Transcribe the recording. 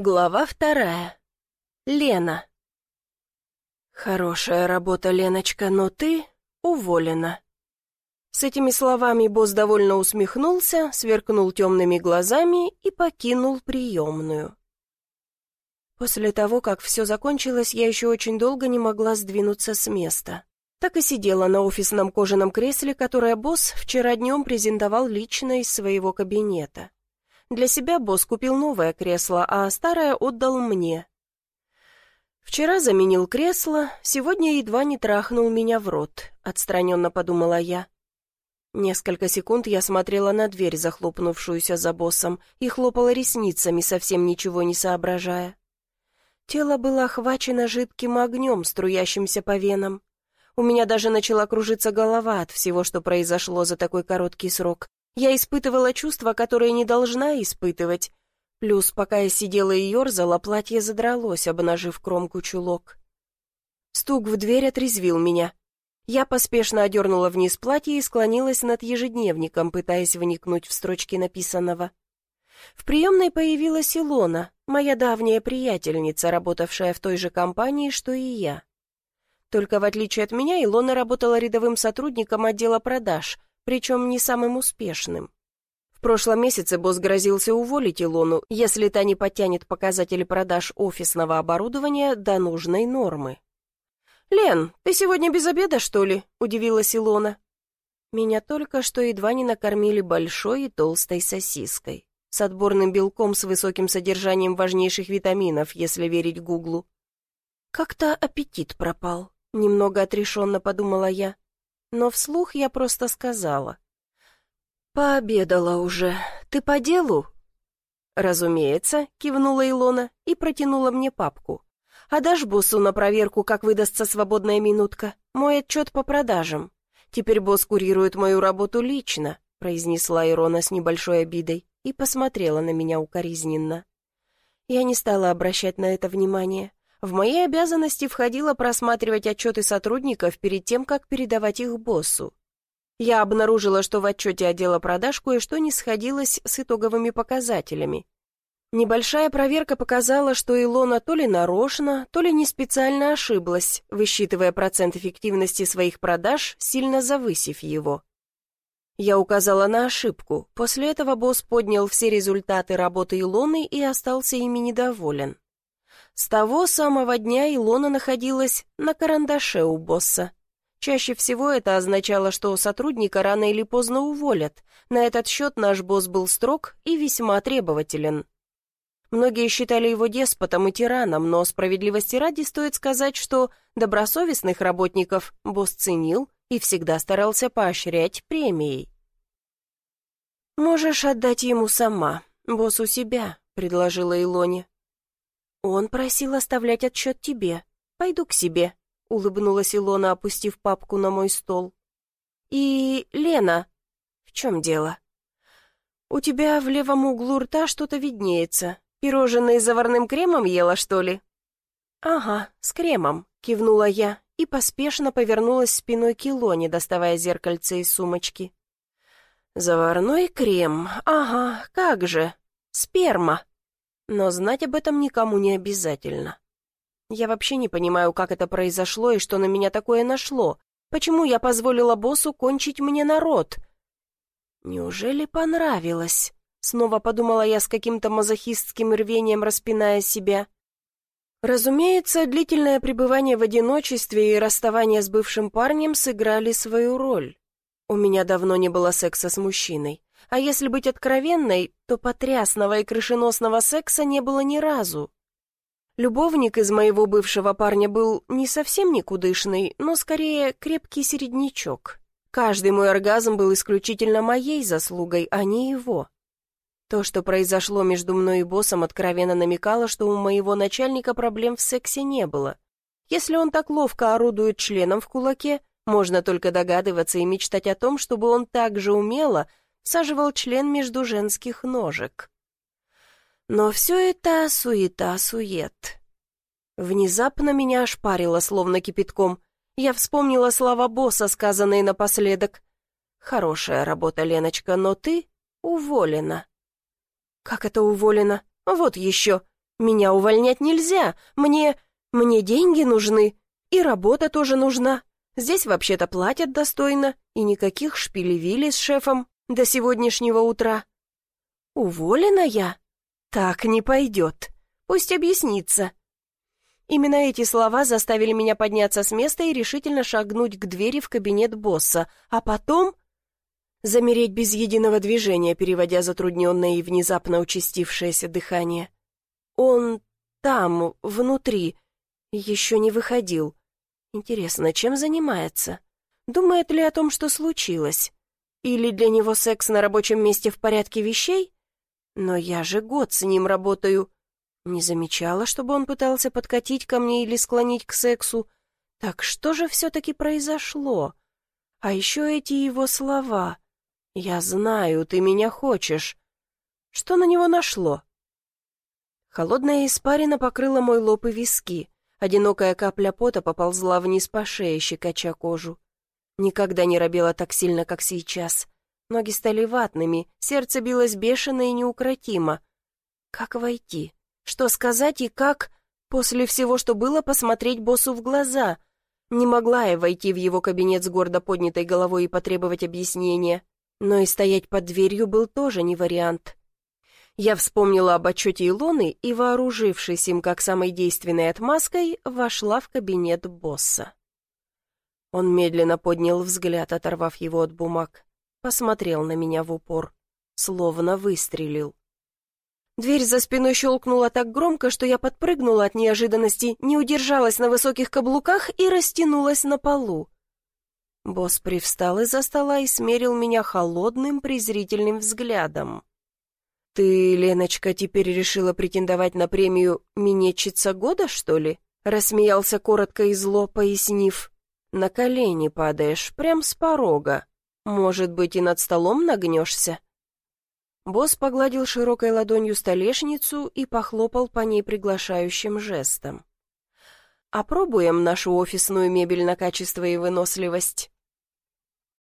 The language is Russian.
Глава вторая. Лена. «Хорошая работа, Леночка, но ты уволена». С этими словами босс довольно усмехнулся, сверкнул темными глазами и покинул приемную. После того, как все закончилось, я еще очень долго не могла сдвинуться с места. Так и сидела на офисном кожаном кресле, которое босс вчера днем презентовал лично из своего кабинета. Для себя босс купил новое кресло, а старое отдал мне. Вчера заменил кресло, сегодня едва не трахнул меня в рот, отстраненно подумала я. Несколько секунд я смотрела на дверь, захлопнувшуюся за боссом, и хлопала ресницами, совсем ничего не соображая. Тело было охвачено жидким огнем, струящимся по венам. У меня даже начала кружиться голова от всего, что произошло за такой короткий срок, я испытывала чувства, которые не должна испытывать. Плюс, пока я сидела и ерзала, платье задралось, обнажив кромку чулок. Стук в дверь отрезвил меня. Я поспешно одернула вниз платье и склонилась над ежедневником, пытаясь вникнуть в строчки написанного. В приемной появилась Илона, моя давняя приятельница, работавшая в той же компании, что и я. Только в отличие от меня, Илона работала рядовым сотрудником отдела продаж, причем не самым успешным. В прошлом месяце босс грозился уволить Илону, если та не подтянет показатели продаж офисного оборудования до нужной нормы. «Лен, ты сегодня без обеда, что ли?» – удивилась Илона. Меня только что едва не накормили большой и толстой сосиской, с отборным белком с высоким содержанием важнейших витаминов, если верить Гуглу. Как-то аппетит пропал, немного отрешенно подумала я но вслух я просто сказала. «Пообедала уже. Ты по делу?» «Разумеется», — кивнула Илона и протянула мне папку. «А дашь боссу на проверку, как выдастся свободная минутка? Мой отчет по продажам. Теперь босс курирует мою работу лично», — произнесла Ирона с небольшой обидой и посмотрела на меня укоризненно. Я не стала обращать на это внимание. В мои обязанности входило просматривать отчеты сотрудников перед тем, как передавать их боссу. Я обнаружила, что в отчете отдела продаж кое-что не сходилось с итоговыми показателями. Небольшая проверка показала, что Илона то ли нарочно, то ли не специально ошиблась, высчитывая процент эффективности своих продаж, сильно завысив его. Я указала на ошибку. После этого босс поднял все результаты работы Илоны и остался ими недоволен. С того самого дня Илона находилась на карандаше у босса. Чаще всего это означало, что сотрудника рано или поздно уволят. На этот счет наш босс был строг и весьма требователен. Многие считали его деспотом и тираном, но справедливости ради стоит сказать, что добросовестных работников босс ценил и всегда старался поощрять премией. «Можешь отдать ему сама, босс у себя», — предложила Илоне. «Он просил оставлять отчет тебе. Пойду к себе», — улыбнулась Илона, опустив папку на мой стол. «И, Лена, в чем дело?» «У тебя в левом углу рта что-то виднеется. Пирожные с заварным кремом ела, что ли?» «Ага, с кремом», — кивнула я и поспешно повернулась спиной к Илоне, доставая зеркальце из сумочки. «Заварной крем, ага, как же, сперма». Но знать об этом никому не обязательно. Я вообще не понимаю, как это произошло и что на меня такое нашло. Почему я позволила боссу кончить мне народ? Неужели понравилось? Снова подумала я с каким-то мазохистским рвением, распиная себя. Разумеется, длительное пребывание в одиночестве и расставание с бывшим парнем сыграли свою роль. У меня давно не было секса с мужчиной. А если быть откровенной, то потрясного и крышеносного секса не было ни разу. Любовник из моего бывшего парня был не совсем никудышный, но скорее крепкий середнячок. Каждый мой оргазм был исключительно моей заслугой, а не его. То, что произошло между мной и боссом, откровенно намекало, что у моего начальника проблем в сексе не было. Если он так ловко орудует членом в кулаке, можно только догадываться и мечтать о том, чтобы он так же умело всаживал член между женских ножек. Но все это суета-сует. Внезапно меня ошпарило, словно кипятком. Я вспомнила слова босса, сказанные напоследок. «Хорошая работа, Леночка, но ты уволена». «Как это уволена? Вот еще!» Меня увольнять нельзя. Мне... мне деньги нужны. И работа тоже нужна. Здесь вообще-то платят достойно. И никаких шпилевилей с шефом до сегодняшнего утра. Уволена я? Так не пойдет. Пусть объяснится. Именно эти слова заставили меня подняться с места и решительно шагнуть к двери в кабинет босса, а потом замереть без единого движения, переводя затрудненное и внезапно участившееся дыхание. Он там, внутри, еще не выходил. Интересно, чем занимается? Думает ли о том, что случилось? Или для него секс на рабочем месте в порядке вещей? Но я же год с ним работаю. Не замечала, чтобы он пытался подкатить ко мне или склонить к сексу. Так что же все-таки произошло? А еще эти его слова. «Я знаю, ты меня хочешь». Что на него нашло? Холодная испарина покрыла мой лоб и виски. Одинокая капля пота поползла вниз по шее, щекоча кожу. Никогда не робела так сильно, как сейчас. Ноги стали ватными, сердце билось бешено и неукротимо. Как войти? Что сказать и как, после всего, что было, посмотреть боссу в глаза? Не могла я войти в его кабинет с гордо поднятой головой и потребовать объяснения. Но и стоять под дверью был тоже не вариант. Я вспомнила об отчете Илоны и, вооружившись им как самой действенной отмазкой, вошла в кабинет босса. Он медленно поднял взгляд, оторвав его от бумаг, посмотрел на меня в упор, словно выстрелил. Дверь за спиной щелкнула так громко, что я подпрыгнула от неожиданности, не удержалась на высоких каблуках и растянулась на полу. Босс привстал из-за стола и смерил меня холодным, презрительным взглядом. «Ты, Леночка, теперь решила претендовать на премию «Минетчица года», что ли?» Рассмеялся коротко и зло, пояснив. «На колени падаешь, прям с порога. Может быть, и над столом нагнешься?» Босс погладил широкой ладонью столешницу и похлопал по ней приглашающим жестом. «Опробуем нашу офисную мебель на качество и выносливость».